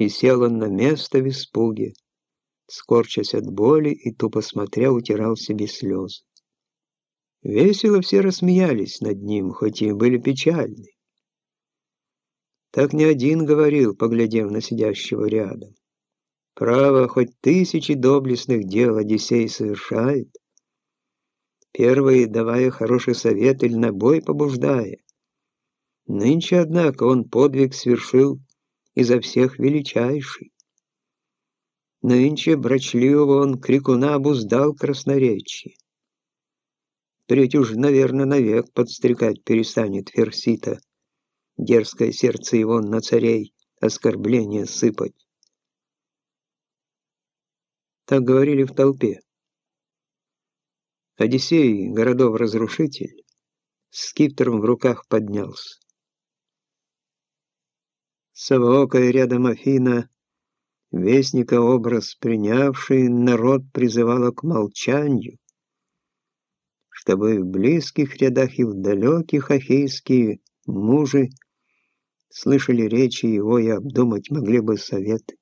И сел он на место в испуге, скорчась от боли и тупо смотря утирал себе слезы. Весело все рассмеялись над ним, хоть и были печальны. Так не один говорил, поглядев на сидящего рядом. Право, хоть тысячи доблестных дел Одиссей совершает, первый давая хороший совет или на бой побуждая. Нынче, однако, он подвиг свершил изо всех величайший. Нынче брачливого он крикуна обуздал красноречие. Впредь уж, наверное, навек подстрекать перестанет Ферсита. Дерзкое сердце его на царей оскорбления сыпать. Так говорили в толпе. Одиссей, городов-разрушитель, с скипетром в руках поднялся. Совоокая рядом Афина, вестника образ принявший, народ призывала к молчанию, чтобы в близких рядах и в далеких ахейские мужи слышали речи его и обдумать могли бы советы.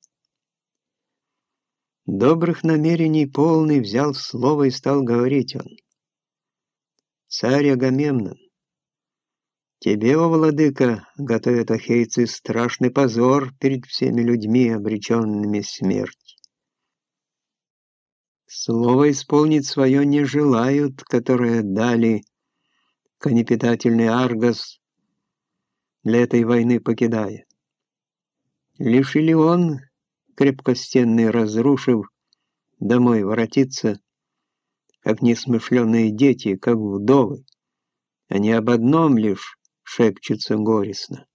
Добрых намерений полный взял слово и стал говорить он. «Царь Агамемнон, тебе, о владыка, готовят ахейцы страшный позор перед всеми людьми, обреченными смерть. Слово исполнить свое не желают, которое дали конепитательный Аргос, для этой войны покидая. Лишь или он, крепкостенный разрушив, домой воротиться, как несмышленные дети, как вдовы. Они об одном лишь шепчутся горестно.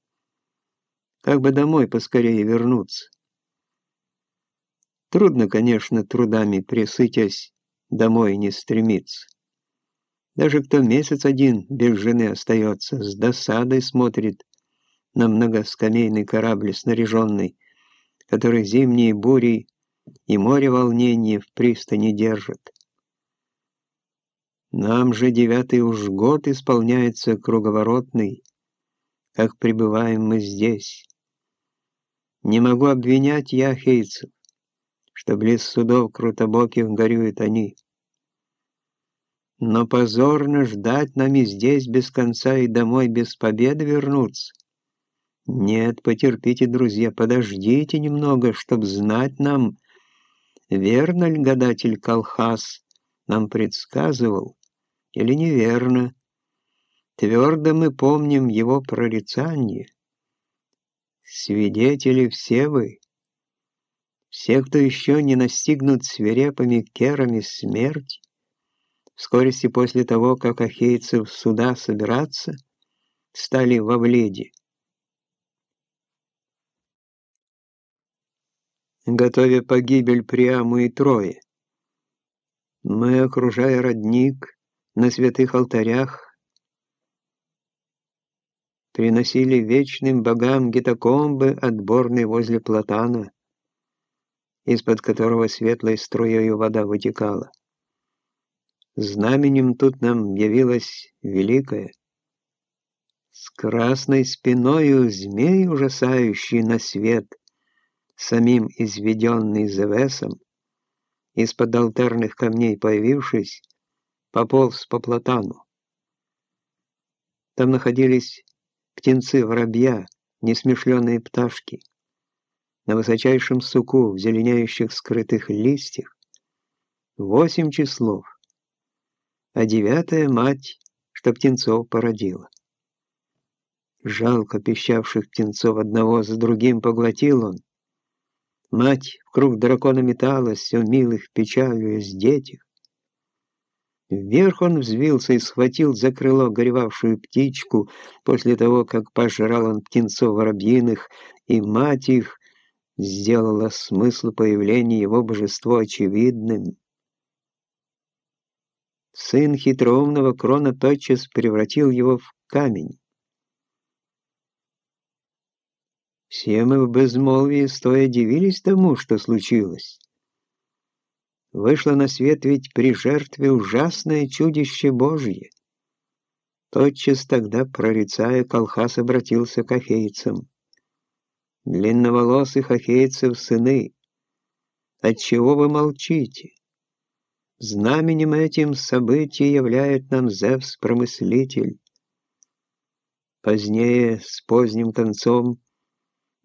Как бы домой поскорее вернуться. Трудно, конечно, трудами присытясь, домой не стремиться. Даже кто месяц один без жены остается, с досадой смотрит на многоскамейный корабль снаряженный, который зимние бури и море волнения в пристани держат. Нам же девятый уж год исполняется круговоротный, как пребываем мы здесь. Не могу обвинять я хейцев, что близ судов крутобоких горюют они. Но позорно ждать нам и здесь без конца и домой без победы вернуться. Нет, потерпите, друзья, подождите немного, чтоб знать нам, верно ли гадатель Колхаз нам предсказывал, или неверно. Твердо мы помним его прорицание. Свидетели все вы, все, кто еще не настигнут свирепыми керами смерть, вскорости после того, как ахейцы в суда собираться, стали во вледе. готовя погибель Приаму и Трое. Мы, окружая родник, на святых алтарях, приносили вечным богам гитокомбы, отборные возле платана, из-под которого светлой струей вода вытекала. Знаменем тут нам явилась великая. С красной спиною змей ужасающий на свет, самим изведенный Зевесом, из-под алтарных камней появившись, пополз по платану. Там находились птенцы-воробья, несмешленные пташки — на высочайшем суку в зеленеющих скрытых листьях, восемь числов, а девятая мать, что птенцов породила. Жалко пищавших птенцов одного за другим поглотил он. Мать в круг дракона металась, все милых печалью с детях. Вверх он взвился и схватил за крыло горевавшую птичку, после того, как пожрал он птенцов воробьиных, и мать их, сделала смысл появления его божества очевидным. Сын хитроумного крона тотчас превратил его в камень. Все мы в безмолвии стоя дивились тому, что случилось. Вышло на свет ведь при жертве ужасное чудище Божье. Тотчас тогда, прорицая, Колхас обратился к ахейцам. длинноволосых ахейцев сыны, отчего вы молчите? Знаменем этим событий являет нам Зевс-промыслитель. Позднее, с поздним концом,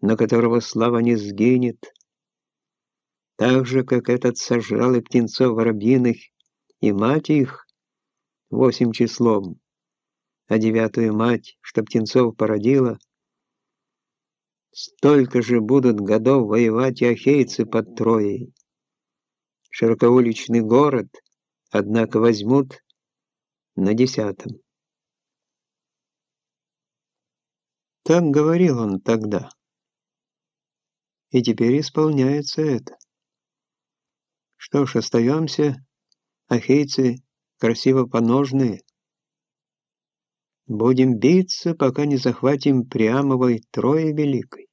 на которого слава не сгинет, так же, как этот сожрал и птенцов воробьиных, и мать их, восемь числом, а девятую мать, что птенцов породила, столько же будут годов воевать и ахейцы под Троей. Широкоуличный город, однако, возьмут на десятом. Так говорил он тогда. И теперь исполняется это. Что ж, остаемся, ахейцы, красиво поножные. Будем биться, пока не захватим Приамовой Трои Великой.